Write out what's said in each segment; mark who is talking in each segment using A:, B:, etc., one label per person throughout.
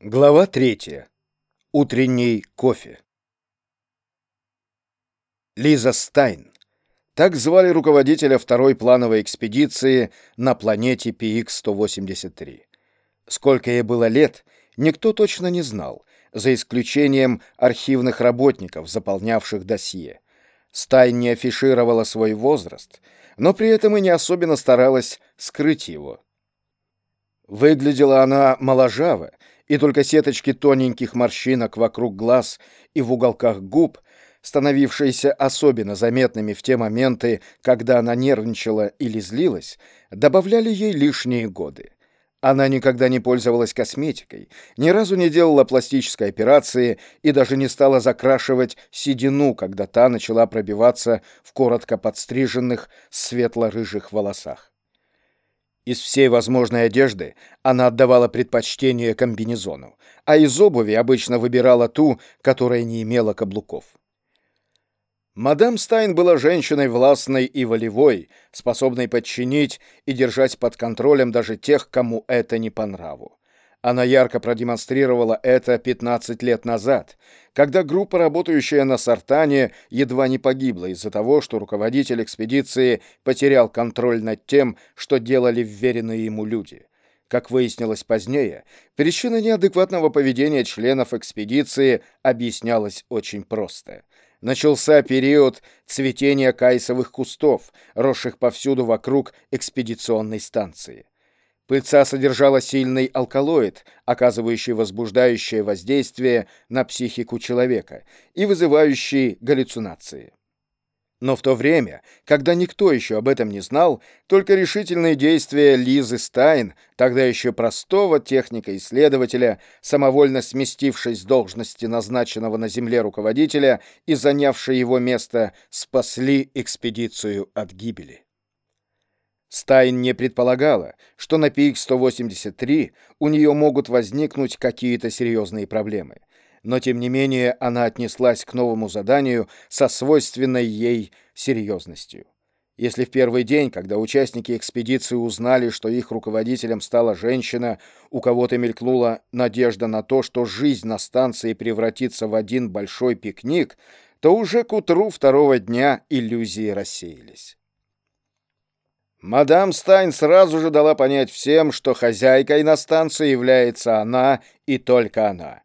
A: Глава третья. Утренний кофе. Лиза Стайн. Так звали руководителя второй плановой экспедиции на планете PX-183. Сколько ей было лет, никто точно не знал, за исключением архивных работников, заполнявших досье. Стайн не афишировала свой возраст, но при этом и не особенно старалась скрыть его. Выглядела она моложаво, и только сеточки тоненьких морщинок вокруг глаз и в уголках губ, становившиеся особенно заметными в те моменты, когда она нервничала или злилась, добавляли ей лишние годы. Она никогда не пользовалась косметикой, ни разу не делала пластической операции и даже не стала закрашивать седину, когда та начала пробиваться в коротко подстриженных светло-рыжих волосах. Из всей возможной одежды она отдавала предпочтение комбинезону, а из обуви обычно выбирала ту, которая не имела каблуков. Мадам Стайн была женщиной властной и волевой, способной подчинить и держать под контролем даже тех, кому это не по нраву. Она ярко продемонстрировала это 15 лет назад, когда группа, работающая на Сартане, едва не погибла из-за того, что руководитель экспедиции потерял контроль над тем, что делали вверенные ему люди. Как выяснилось позднее, причина неадекватного поведения членов экспедиции объяснялась очень просто. Начался период цветения кайсовых кустов, росших повсюду вокруг экспедиционной станции. Пыльца содержала сильный алкалоид, оказывающий возбуждающее воздействие на психику человека и вызывающий галлюцинации. Но в то время, когда никто еще об этом не знал, только решительные действия Лизы Стайн, тогда еще простого техника-исследователя, самовольно сместившись с должности назначенного на земле руководителя и занявшей его место, спасли экспедицию от гибели. Стайн не предполагала, что на PX-183 у нее могут возникнуть какие-то серьезные проблемы. Но, тем не менее, она отнеслась к новому заданию со свойственной ей серьезностью. Если в первый день, когда участники экспедиции узнали, что их руководителем стала женщина, у кого-то мелькнула надежда на то, что жизнь на станции превратится в один большой пикник, то уже к утру второго дня иллюзии рассеялись. Мадам Стайн сразу же дала понять всем, что хозяйкой на станции является она и только она.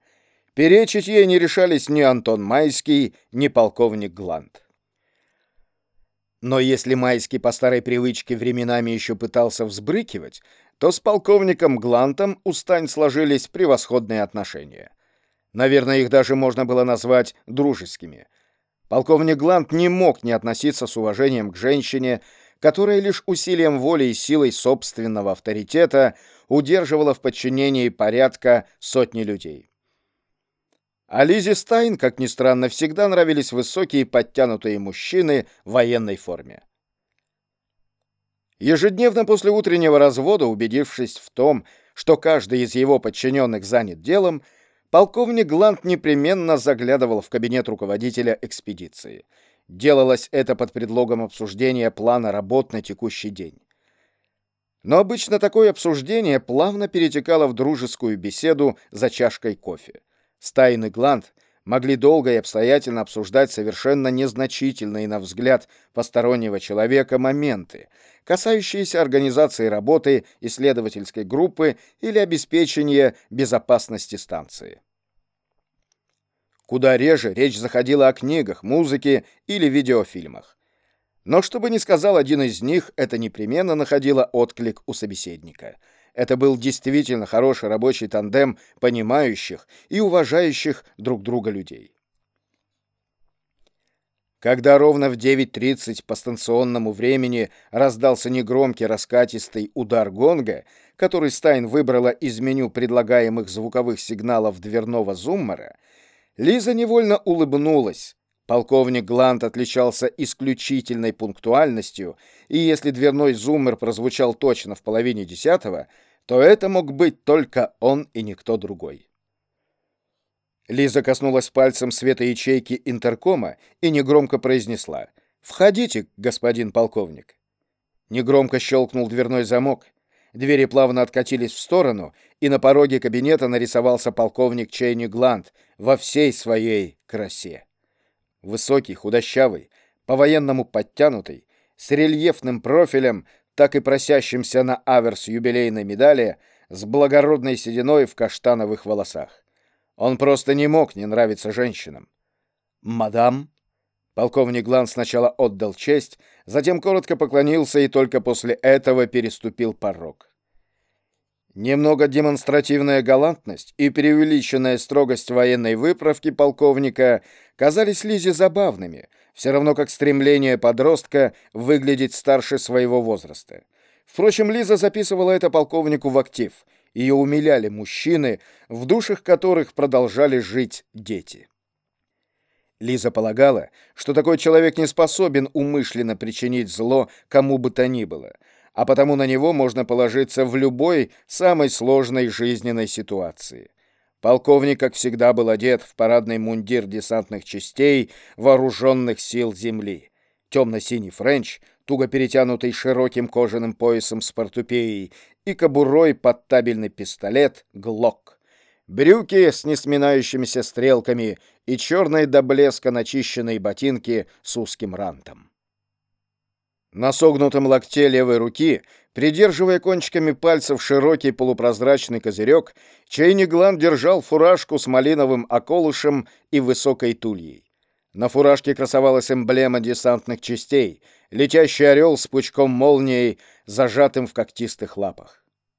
A: Перечить ей не решались ни Антон Майский, ни полковник Гланд. Но если Майский по старой привычке временами еще пытался взбрыкивать, то с полковником Глантом у Стань сложились превосходные отношения. Наверное, их даже можно было назвать дружескими. Полковник Глант не мог не относиться с уважением к женщине, которая лишь усилием воли и силой собственного авторитета удерживала в подчинении порядка сотни людей. А Лизе Стайн, как ни странно, всегда нравились высокие подтянутые мужчины в военной форме. Ежедневно после утреннего развода, убедившись в том, что каждый из его подчиненных занят делом, полковник Гланд непременно заглядывал в кабинет руководителя экспедиции — Делалось это под предлогом обсуждения плана работ на текущий день. Но обычно такое обсуждение плавно перетекало в дружескую беседу за чашкой кофе. Стайн и Гланд могли долго и обстоятельно обсуждать совершенно незначительные, на взгляд постороннего человека, моменты, касающиеся организации работы исследовательской группы или обеспечения безопасности станции. Куда реже речь заходила о книгах, музыке или видеофильмах. Но что бы ни сказал один из них, это непременно находило отклик у собеседника. Это был действительно хороший рабочий тандем понимающих и уважающих друг друга людей. Когда ровно в 9.30 по станционному времени раздался негромкий раскатистый удар гонга, который Стайн выбрала из меню предлагаемых звуковых сигналов дверного зуммера, Лиза невольно улыбнулась. Полковник Глант отличался исключительной пунктуальностью, и если дверной зуммер прозвучал точно в половине десятого, то это мог быть только он и никто другой. Лиза коснулась пальцем света ячейки интеркома и негромко произнесла «Входите, господин полковник». Негромко щелкнул дверной замок. Двери плавно откатились в сторону, и на пороге кабинета нарисовался полковник Чейни Гланд во всей своей красе. Высокий, худощавый, по-военному подтянутый, с рельефным профилем, так и просящимся на аверс юбилейной медали, с благородной сединой в каштановых волосах. Он просто не мог не нравиться женщинам. «Мадам?» Полковник Глан сначала отдал честь, затем коротко поклонился и только после этого переступил порог. Немного демонстративная галантность и преувеличенная строгость военной выправки полковника казались Лизе забавными, все равно как стремление подростка выглядеть старше своего возраста. Впрочем, Лиза записывала это полковнику в актив. Ее умиляли мужчины, в душах которых продолжали жить дети. Лиза полагала, что такой человек не способен умышленно причинить зло кому бы то ни было, а потому на него можно положиться в любой самой сложной жизненной ситуации. Полковник, как всегда, был одет в парадный мундир десантных частей вооруженных сил земли. Темно-синий френч, туго перетянутый широким кожаным поясом с портупеей, и кобурой под табельный пистолет «Глок» брюки с несминающимися стрелками и черные до блеска начищенные ботинки с узким рантом. На согнутом локте левой руки, придерживая кончиками пальцев широкий полупрозрачный козырек, Чейни Глан держал фуражку с малиновым околышем и высокой тульей. На фуражке красовалась эмблема десантных частей, летящий орел с пучком молнией, зажатым в когтистых лапах.